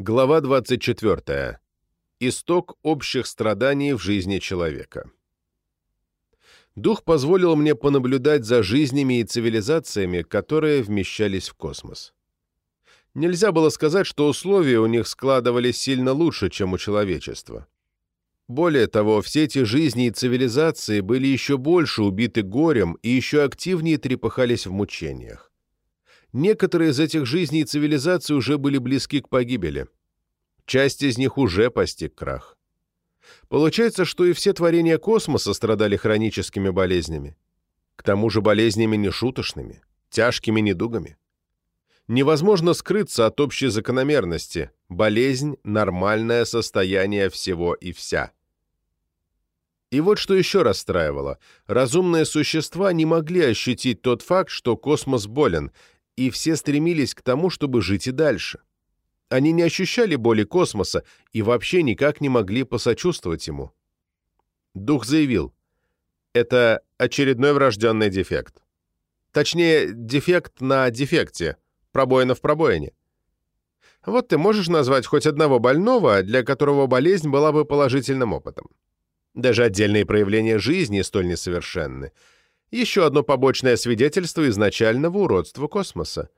Глава 24. Исток общих страданий в жизни человека. Дух позволил мне понаблюдать за жизнями и цивилизациями, которые вмещались в космос. Нельзя было сказать, что условия у них складывались сильно лучше, чем у человечества. Более того, все эти жизни и цивилизации были еще больше убиты горем и еще активнее трепыхались в мучениях. Некоторые из этих жизней и цивилизаций уже были близки к погибели. Часть из них уже постиг крах. Получается, что и все творения космоса страдали хроническими болезнями. К тому же болезнями нешуточными, тяжкими недугами. Невозможно скрыться от общей закономерности. Болезнь – нормальное состояние всего и вся. И вот что еще расстраивало. Разумные существа не могли ощутить тот факт, что космос болен, и все стремились к тому, чтобы жить и дальше. Они не ощущали боли космоса и вообще никак не могли посочувствовать ему. Дух заявил, это очередной врожденный дефект. Точнее, дефект на дефекте, пробоина в пробоине. Вот ты можешь назвать хоть одного больного, для которого болезнь была бы положительным опытом. Даже отдельные проявления жизни столь несовершенны — еще одно побочное свидетельство изначального уродства космоса.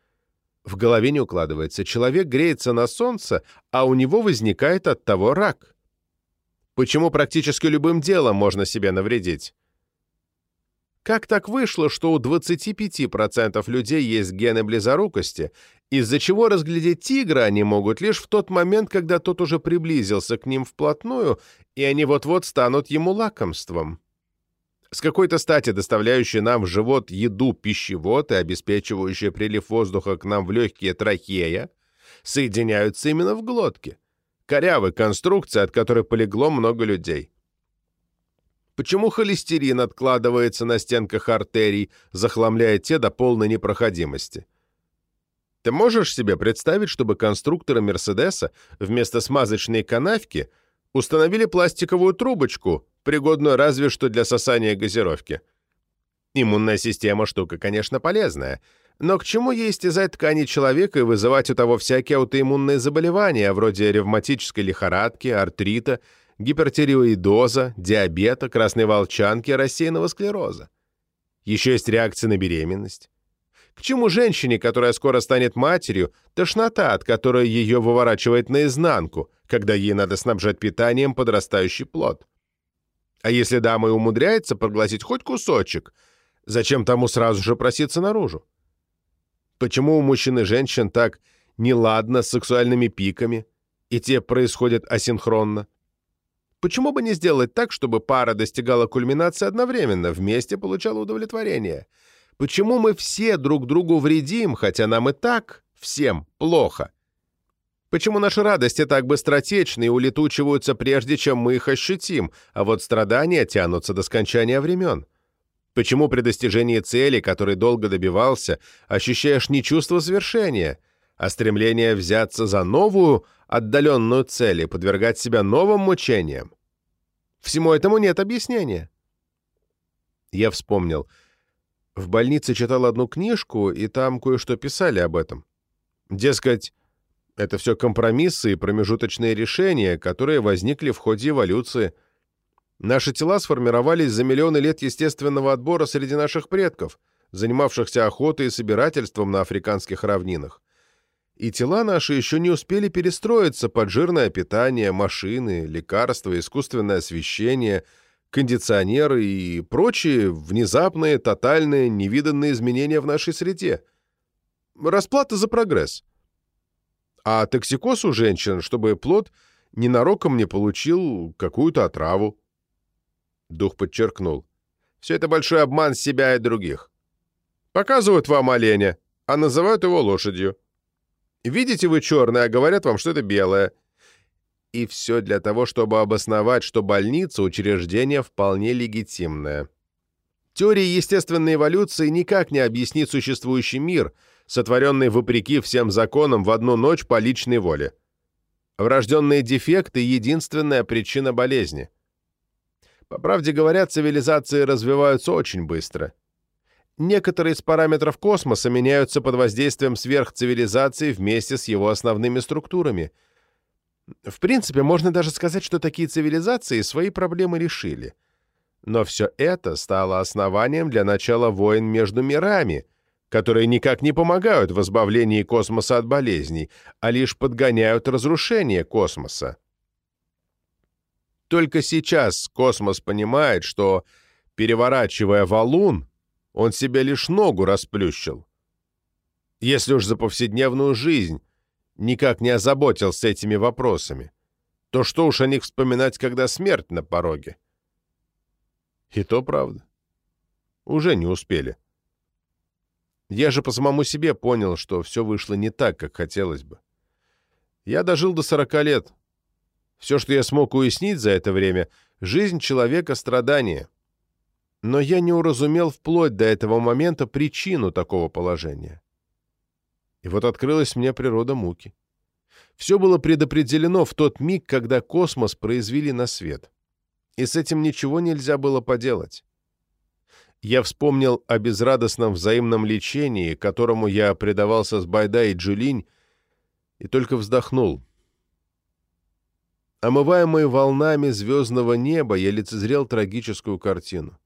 В голове не укладывается. Человек греется на солнце, а у него возникает от того рак. Почему практически любым делом можно себе навредить? Как так вышло, что у 25% людей есть гены близорукости, из-за чего разглядеть тигра они могут лишь в тот момент, когда тот уже приблизился к ним вплотную, и они вот-вот станут ему лакомством? С какой-то стати доставляющий нам в живот еду пищевод и обеспечивающий прилив воздуха к нам в легкие трахея соединяются именно в глотке. Корявая конструкция, от которой полегло много людей. Почему холестерин откладывается на стенках артерий, захламляя те до полной непроходимости? Ты можешь себе представить, чтобы конструкторы Мерседеса вместо смазочной канавки установили пластиковую трубочку, пригодную разве что для сосания газировки. Иммунная система штука, конечно, полезная, но к чему ей истязать ткани человека и вызывать у того всякие аутоиммунные заболевания, вроде ревматической лихорадки, артрита, гипертиреоидоза, диабета, красной волчанки, рассеянного склероза? Еще есть реакция на беременность. К чему женщине, которая скоро станет матерью, тошнота, от которой ее выворачивает наизнанку, когда ей надо снабжать питанием подрастающий плод? А если дама и умудряется проглотить хоть кусочек, зачем тому сразу же проситься наружу? Почему у мужчин и женщин так неладно с сексуальными пиками, и те происходят асинхронно? Почему бы не сделать так, чтобы пара достигала кульминации одновременно, вместе получала удовлетворение? Почему мы все друг другу вредим, хотя нам и так всем плохо? Почему наши радости так быстротечны и улетучиваются прежде, чем мы их ощутим, а вот страдания тянутся до скончания времен? Почему при достижении цели, которой долго добивался, ощущаешь не чувство завершения, а стремление взяться за новую, отдаленную цель и подвергать себя новым мучениям? Всему этому нет объяснения. Я вспомнил. В больнице читал одну книжку, и там кое-что писали об этом. Дескать, это все компромиссы и промежуточные решения, которые возникли в ходе эволюции. Наши тела сформировались за миллионы лет естественного отбора среди наших предков, занимавшихся охотой и собирательством на африканских равнинах. И тела наши еще не успели перестроиться под жирное питание, машины, лекарства, искусственное освещение, кондиционеры и прочие внезапные, тотальные, невиданные изменения в нашей среде. Расплата за прогресс – а токсикоз у женщин, чтобы плод ненароком не получил какую-то отраву. Дух подчеркнул. Все это большой обман себя и других. Показывают вам оленя, а называют его лошадью. Видите вы черное, а говорят вам, что это белое. И все для того, чтобы обосновать, что больница – учреждение вполне легитимное. Теория естественной эволюции никак не объяснит существующий мир – сотворенный вопреки всем законам в одну ночь по личной воле. Врожденные дефекты – единственная причина болезни. По правде говоря, цивилизации развиваются очень быстро. Некоторые из параметров космоса меняются под воздействием сверхцивилизации вместе с его основными структурами. В принципе, можно даже сказать, что такие цивилизации свои проблемы решили. Но все это стало основанием для начала войн между мирами, которые никак не помогают в избавлении космоса от болезней, а лишь подгоняют разрушение космоса. Только сейчас космос понимает, что, переворачивая валун, он себе лишь ногу расплющил. Если уж за повседневную жизнь никак не озаботился этими вопросами, то что уж о них вспоминать, когда смерть на пороге? И то правда. Уже не успели. Я же по самому себе понял, что все вышло не так, как хотелось бы. Я дожил до сорока лет. Все, что я смог уяснить за это время, жизнь человека — страдание. Но я не уразумел вплоть до этого момента причину такого положения. И вот открылась мне природа муки. Все было предопределено в тот миг, когда космос произвели на свет. И с этим ничего нельзя было поделать. Я вспомнил о безрадостном взаимном лечении, которому я предавался с Байда и Джулинь, и только вздохнул. Омываемый волнами звездного неба, я лицезрел трагическую картину.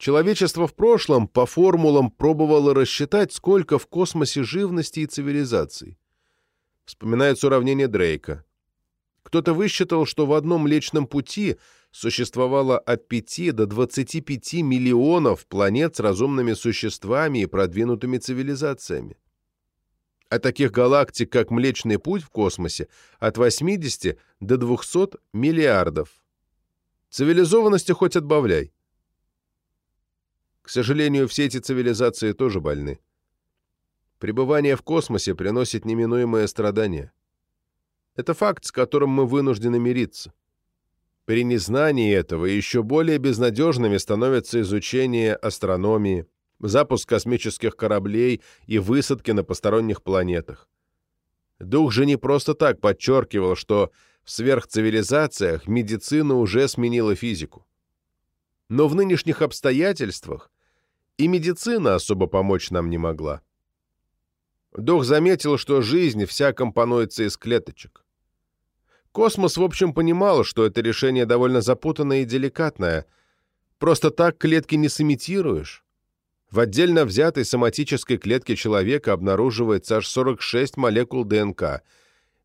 Человечество в прошлом по формулам пробовало рассчитать, сколько в космосе живности и цивилизаций. Вспоминается уравнение Дрейка. Кто-то высчитал, что в одном Млечном Пути существовало от 5 до 25 миллионов планет с разумными существами и продвинутыми цивилизациями. А таких галактик, как Млечный Путь в космосе, от 80 до 200 миллиардов. Цивилизованности хоть отбавляй. К сожалению, все эти цивилизации тоже больны. Пребывание в космосе приносит неминуемое страдание. Это факт, с которым мы вынуждены мириться. При незнании этого еще более безнадежными становится изучение астрономии, запуск космических кораблей и высадки на посторонних планетах. Дух же не просто так подчеркивал, что в сверхцивилизациях медицина уже сменила физику. Но в нынешних обстоятельствах и медицина особо помочь нам не могла. Дух заметил, что жизнь вся компонуется из клеточек. Космос, в общем, понимал, что это решение довольно запутанное и деликатное. Просто так клетки не сымитируешь. В отдельно взятой соматической клетке человека обнаруживается аж 46 молекул ДНК.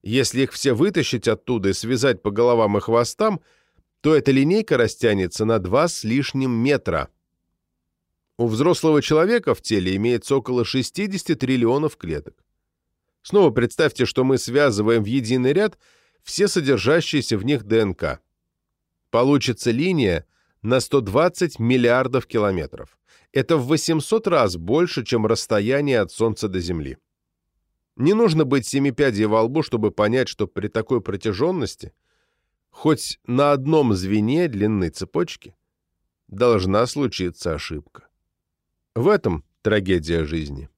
Если их все вытащить оттуда и связать по головам и хвостам, то эта линейка растянется на 2 с лишним метра. У взрослого человека в теле имеется около 60 триллионов клеток. Снова представьте, что мы связываем в единый ряд все содержащиеся в них ДНК. Получится линия на 120 миллиардов километров. Это в 800 раз больше, чем расстояние от Солнца до Земли. Не нужно быть семипядей во лбу, чтобы понять, что при такой протяженности хоть на одном звене длинной цепочки должна случиться ошибка. В этом трагедия жизни.